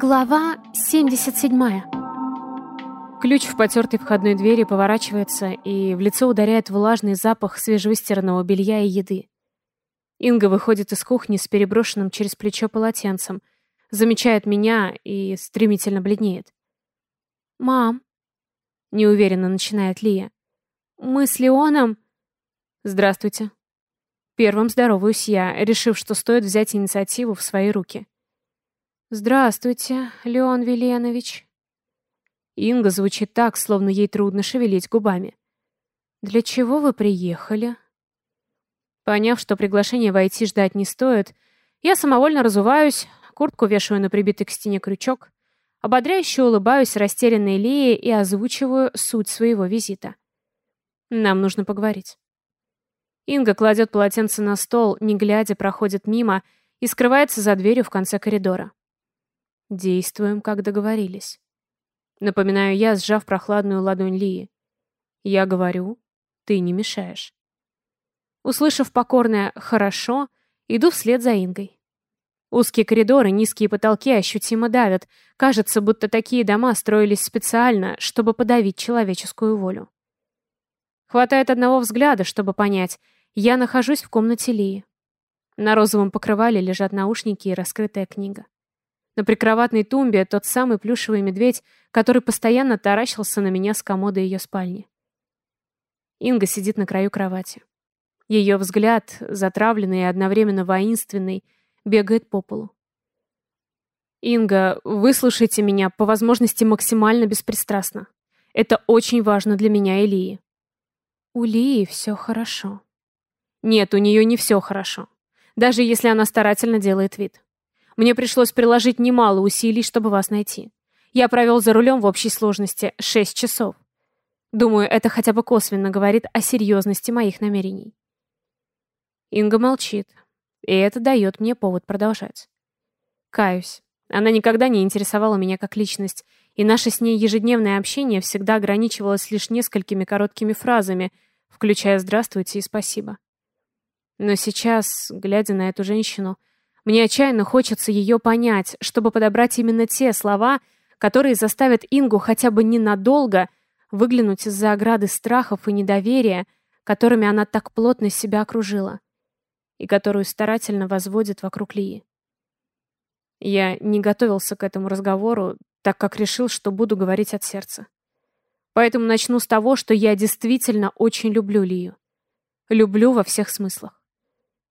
Глава 77. Ключ в потертой входной двери поворачивается, и в лицо ударяет влажный запах свежевыстиранного белья и еды. Инга выходит из кухни с переброшенным через плечо полотенцем, замечает меня и стремительно бледнеет. «Мам», — неуверенно начинает Лия, — «мы с Леоном...» «Здравствуйте». Первым здороваюсь я, решив, что стоит взять инициативу в свои руки. «Здравствуйте, Леон Веленович». Инга звучит так, словно ей трудно шевелить губами. «Для чего вы приехали?» Поняв, что приглашение войти ждать не стоит, я самовольно разуваюсь, куртку вешаю на прибитый к стене крючок, ободряюще улыбаюсь растерянной Лее и озвучиваю суть своего визита. Нам нужно поговорить. Инга кладет полотенце на стол, не глядя, проходит мимо и скрывается за дверью в конце коридора. Действуем, как договорились. Напоминаю я, сжав прохладную ладонь Лии. Я говорю, ты не мешаешь. Услышав покорное «хорошо», иду вслед за Ингой. Узкие коридоры, низкие потолки ощутимо давят. Кажется, будто такие дома строились специально, чтобы подавить человеческую волю. Хватает одного взгляда, чтобы понять. Я нахожусь в комнате Лии. На розовом покрывале лежат наушники и раскрытая книга. На прикроватной тумбе тот самый плюшевый медведь, который постоянно таращился на меня с комода ее спальни. Инга сидит на краю кровати. Ее взгляд, затравленный и одновременно воинственный, бегает по полу. «Инга, выслушайте меня по возможности максимально беспристрастно. Это очень важно для меня и Лии». «У Лии все хорошо». «Нет, у нее не все хорошо. Даже если она старательно делает вид. Мне пришлось приложить немало усилий, чтобы вас найти. Я провел за рулем в общей сложности 6 часов. Думаю, это хотя бы косвенно говорит о серьезности моих намерений. Инга молчит, и это дает мне повод продолжать. Каюсь. Она никогда не интересовала меня как личность, и наше с ней ежедневное общение всегда ограничивалось лишь несколькими короткими фразами, включая «здравствуйте» и «спасибо». Но сейчас, глядя на эту женщину, мне отчаянно хочется ее понять, чтобы подобрать именно те слова, которые заставят Ингу хотя бы ненадолго выглянуть из-за ограды страхов и недоверия, которыми она так плотно себя окружила, и которую старательно возводит вокруг Лии. Я не готовился к этому разговору, так как решил, что буду говорить от сердца. Поэтому начну с того, что я действительно очень люблю Лию. Люблю во всех смыслах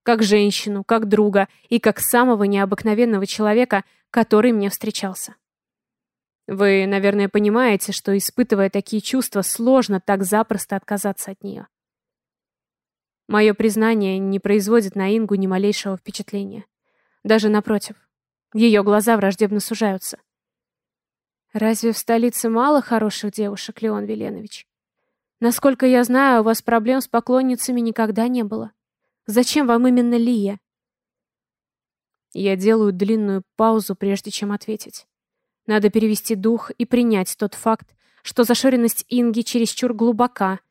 как женщину, как друга и как самого необыкновенного человека, который мне встречался. Вы, наверное, понимаете, что, испытывая такие чувства, сложно так запросто отказаться от нее. Мое признание не производит на Ингу ни малейшего впечатления. Даже напротив. Ее глаза враждебно сужаются. Разве в столице мало хороших девушек, Леон Веленович? Насколько я знаю, у вас проблем с поклонницами никогда не было. Зачем вам именно Лия?» Я делаю длинную паузу, прежде чем ответить. Надо перевести дух и принять тот факт, что зашоренность Инги чересчур глубока,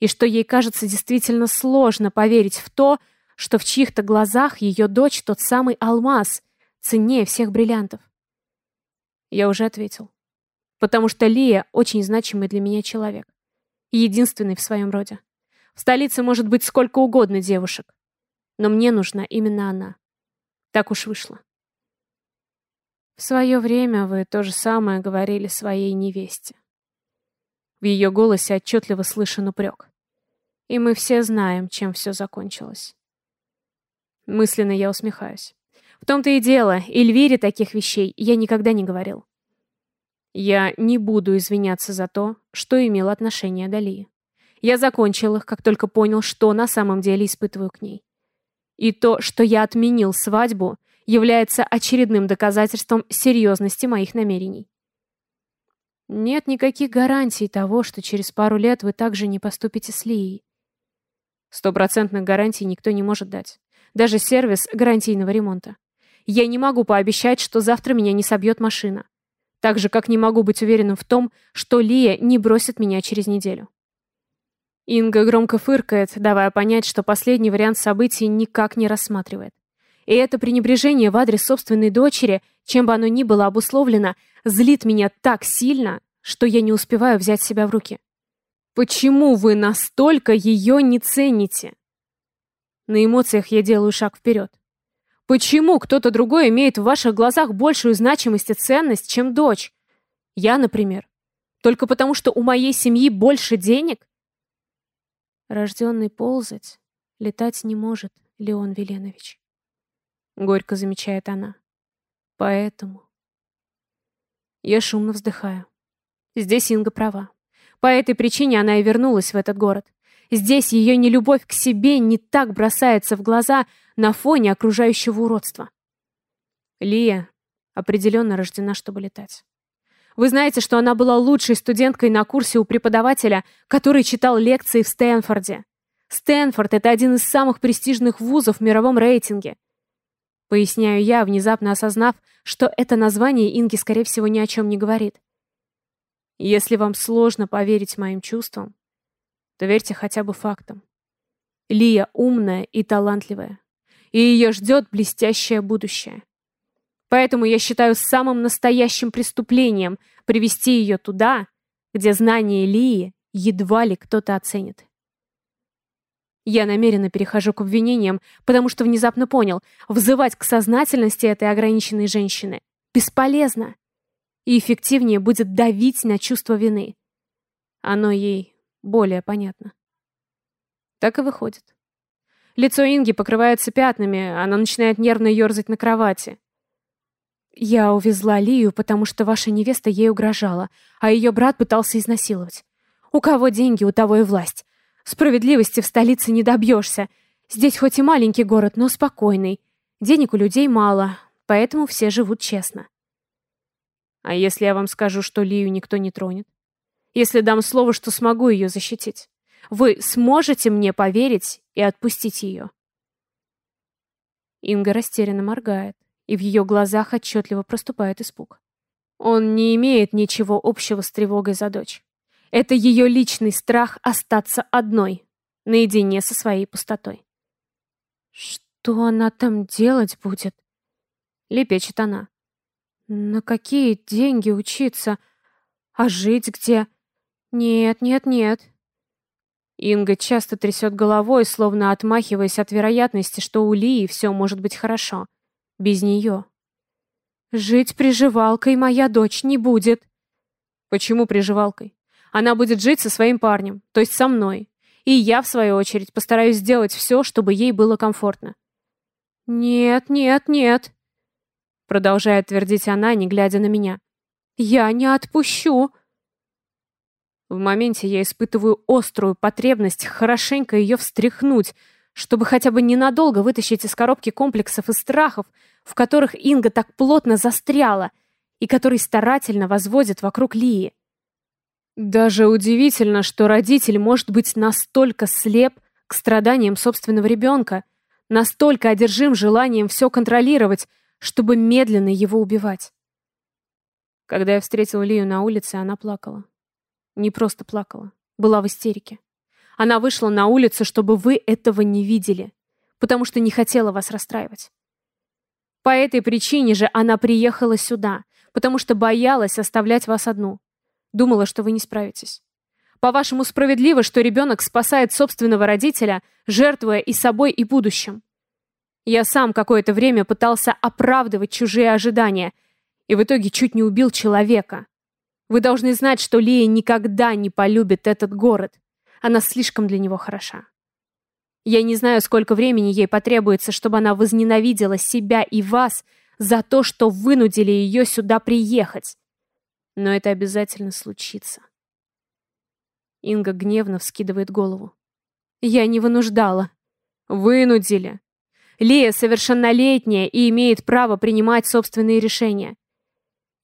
и что ей кажется действительно сложно поверить в то, что в чьих-то глазах ее дочь тот самый алмаз, ценнее всех бриллиантов. Я уже ответил. Потому что Лия очень значимый для меня человек. Единственный в своем роде. В столице может быть сколько угодно девушек но мне нужна именно она. Так уж вышло. В свое время вы то же самое говорили своей невесте. В ее голосе отчетливо слышен упрек. И мы все знаем, чем все закончилось. Мысленно я усмехаюсь. В том-то и дело, Эльвире таких вещей я никогда не говорил. Я не буду извиняться за то, что имел отношение Дали. Я закончил их, как только понял, что на самом деле испытываю к ней. И то, что я отменил свадьбу, является очередным доказательством серьезности моих намерений. Нет никаких гарантий того, что через пару лет вы также не поступите с Лией. Стопроцентных гарантий никто не может дать. Даже сервис гарантийного ремонта. Я не могу пообещать, что завтра меня не собьет машина. Так же, как не могу быть уверенным в том, что Лия не бросит меня через неделю. Инга громко фыркает, давая понять, что последний вариант событий никак не рассматривает. И это пренебрежение в адрес собственной дочери, чем бы оно ни было обусловлено, злит меня так сильно, что я не успеваю взять себя в руки. Почему вы настолько ее не цените? На эмоциях я делаю шаг вперед. Почему кто-то другой имеет в ваших глазах большую значимость и ценность, чем дочь? Я, например. Только потому, что у моей семьи больше денег? Рожденный ползать, летать не может, Леон Веленович. Горько замечает она. Поэтому... Я шумно вздыхаю. Здесь Инга права. По этой причине она и вернулась в этот город. Здесь ее нелюбовь к себе не так бросается в глаза на фоне окружающего уродства. Лия определенно рождена, чтобы летать. Вы знаете, что она была лучшей студенткой на курсе у преподавателя, который читал лекции в Стэнфорде. Стэнфорд — это один из самых престижных вузов в мировом рейтинге. Поясняю я, внезапно осознав, что это название Инги, скорее всего, ни о чем не говорит. Если вам сложно поверить моим чувствам, то верьте хотя бы фактам. Лия умная и талантливая, и ее ждет блестящее будущее. Поэтому я считаю самым настоящим преступлением привести ее туда, где знания Лии едва ли кто-то оценит. Я намеренно перехожу к обвинениям, потому что внезапно понял, взывать к сознательности этой ограниченной женщины бесполезно и эффективнее будет давить на чувство вины. Оно ей более понятно. Так и выходит. Лицо Инги покрывается пятнами, она начинает нервно ерзать на кровати. Я увезла Лию, потому что ваша невеста ей угрожала, а ее брат пытался изнасиловать. У кого деньги, у того и власть. Справедливости в столице не добьешься. Здесь хоть и маленький город, но спокойный. Денег у людей мало, поэтому все живут честно. А если я вам скажу, что Лию никто не тронет? если дам слово, что смогу ее защитить. Вы сможете мне поверить и отпустить ее?» Инга растерянно моргает, и в ее глазах отчетливо проступает испуг. Он не имеет ничего общего с тревогой за дочь. Это ее личный страх остаться одной, наедине со своей пустотой. «Что она там делать будет?» — лепечет она. «На какие деньги учиться? А жить где? «Нет, нет, нет». Инга часто трясет головой, словно отмахиваясь от вероятности, что у Лии все может быть хорошо. Без нее. «Жить приживалкой моя дочь не будет». «Почему приживалкой? Она будет жить со своим парнем, то есть со мной. И я, в свою очередь, постараюсь сделать все, чтобы ей было комфортно». «Нет, нет, нет», — продолжает твердить она, не глядя на меня. «Я не отпущу. В моменте я испытываю острую потребность хорошенько ее встряхнуть, чтобы хотя бы ненадолго вытащить из коробки комплексов и страхов, в которых Инга так плотно застряла и который старательно возводит вокруг Лии. Даже удивительно, что родитель может быть настолько слеп к страданиям собственного ребенка, настолько одержим желанием все контролировать, чтобы медленно его убивать. Когда я встретил Лию на улице, она плакала. Не просто плакала. Была в истерике. Она вышла на улицу, чтобы вы этого не видели, потому что не хотела вас расстраивать. По этой причине же она приехала сюда, потому что боялась оставлять вас одну. Думала, что вы не справитесь. По-вашему, справедливо, что ребенок спасает собственного родителя, жертвуя и собой, и будущим? Я сам какое-то время пытался оправдывать чужие ожидания и в итоге чуть не убил человека. Вы должны знать, что Лия никогда не полюбит этот город. Она слишком для него хороша. Я не знаю, сколько времени ей потребуется, чтобы она возненавидела себя и вас за то, что вынудили ее сюда приехать. Но это обязательно случится. Инга гневно вскидывает голову. Я не вынуждала. Вынудили. Лия совершеннолетняя и имеет право принимать собственные решения.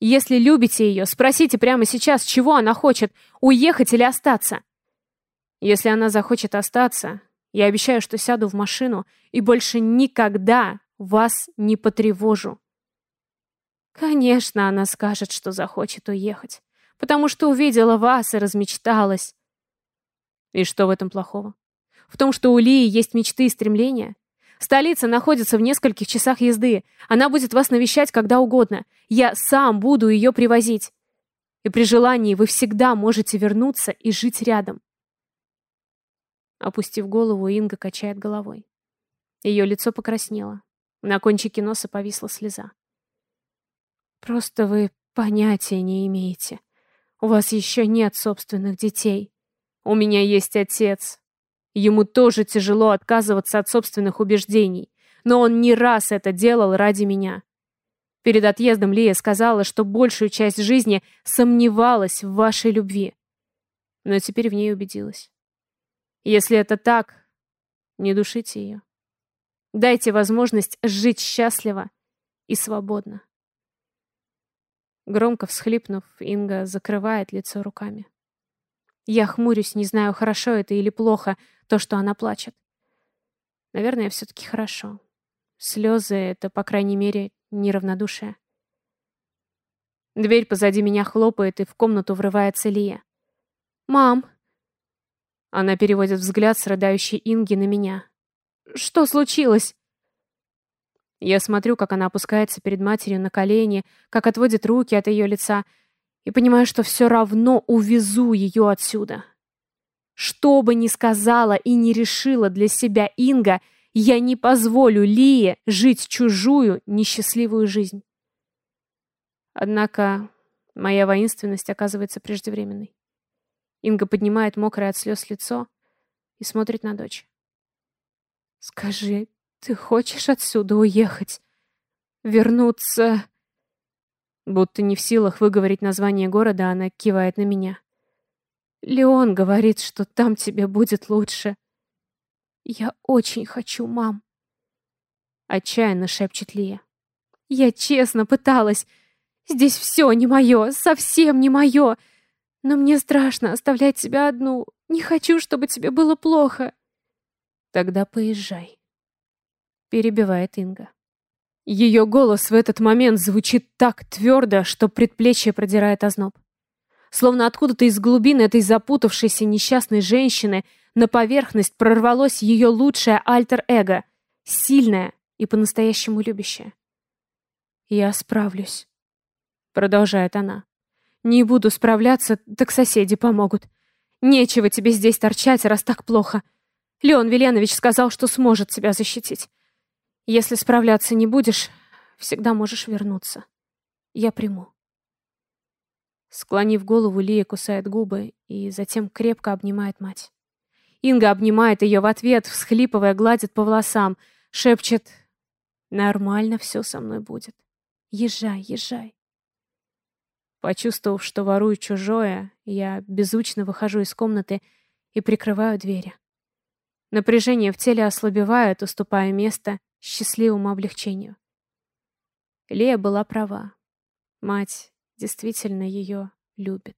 Если любите ее, спросите прямо сейчас, чего она хочет, уехать или остаться. Если она захочет остаться, я обещаю, что сяду в машину и больше никогда вас не потревожу. Конечно, она скажет, что захочет уехать, потому что увидела вас и размечталась. И что в этом плохого? В том, что у Лии есть мечты и стремления? Столица находится в нескольких часах езды. Она будет вас навещать когда угодно. Я сам буду ее привозить. И при желании вы всегда можете вернуться и жить рядом. Опустив голову, Инга качает головой. Ее лицо покраснело. На кончике носа повисла слеза. Просто вы понятия не имеете. У вас еще нет собственных детей. У меня есть отец. Ему тоже тяжело отказываться от собственных убеждений, но он не раз это делал ради меня. Перед отъездом Лия сказала, что большую часть жизни сомневалась в вашей любви. Но теперь в ней убедилась. Если это так, не душите ее. Дайте возможность жить счастливо и свободно. Громко всхлипнув, Инга закрывает лицо руками. Я хмурюсь, не знаю, хорошо это или плохо, то, что она плачет. Наверное, все-таки хорошо. Слезы — это, по крайней мере, неравнодушие. Дверь позади меня хлопает, и в комнату врывается Лия. «Мам!» Она переводит взгляд с рыдающей Инги на меня. «Что случилось?» Я смотрю, как она опускается перед матерью на колени, как отводит руки от ее лица, и понимаю, что все равно увезу ее отсюда. Что бы ни сказала и не решила для себя Инга, я не позволю Лие жить чужую, несчастливую жизнь. Однако моя воинственность оказывается преждевременной. Инга поднимает мокрое от слез лицо и смотрит на дочь. «Скажи, ты хочешь отсюда уехать? Вернуться?» Будто не в силах выговорить название города, она кивает на меня. Леон говорит, что там тебе будет лучше. Я очень хочу, мам. Отчаянно шепчет Лия. Я честно пыталась. Здесь все не мое, совсем не мое. Но мне страшно оставлять тебя одну. Не хочу, чтобы тебе было плохо. Тогда поезжай. Перебивает Инга. Ее голос в этот момент звучит так твердо, что предплечье продирает озноб. Словно откуда-то из глубины этой запутавшейся несчастной женщины на поверхность прорвалось ее лучшее альтер-эго, сильное и по-настоящему любящее. «Я справлюсь», — продолжает она. «Не буду справляться, так соседи помогут. Нечего тебе здесь торчать, раз так плохо. Леон Веленович сказал, что сможет тебя защитить. Если справляться не будешь, всегда можешь вернуться. Я приму». Склонив голову, Лия кусает губы и затем крепко обнимает мать. Инга обнимает ее в ответ, всхлипывая, гладит по волосам, шепчет «Нормально все со мной будет. Езжай, езжай». Почувствовав, что ворую чужое, я беззвучно выхожу из комнаты и прикрываю двери. Напряжение в теле ослабевает, уступая место счастливому облегчению. Лея была права. Мать действительно ее любит.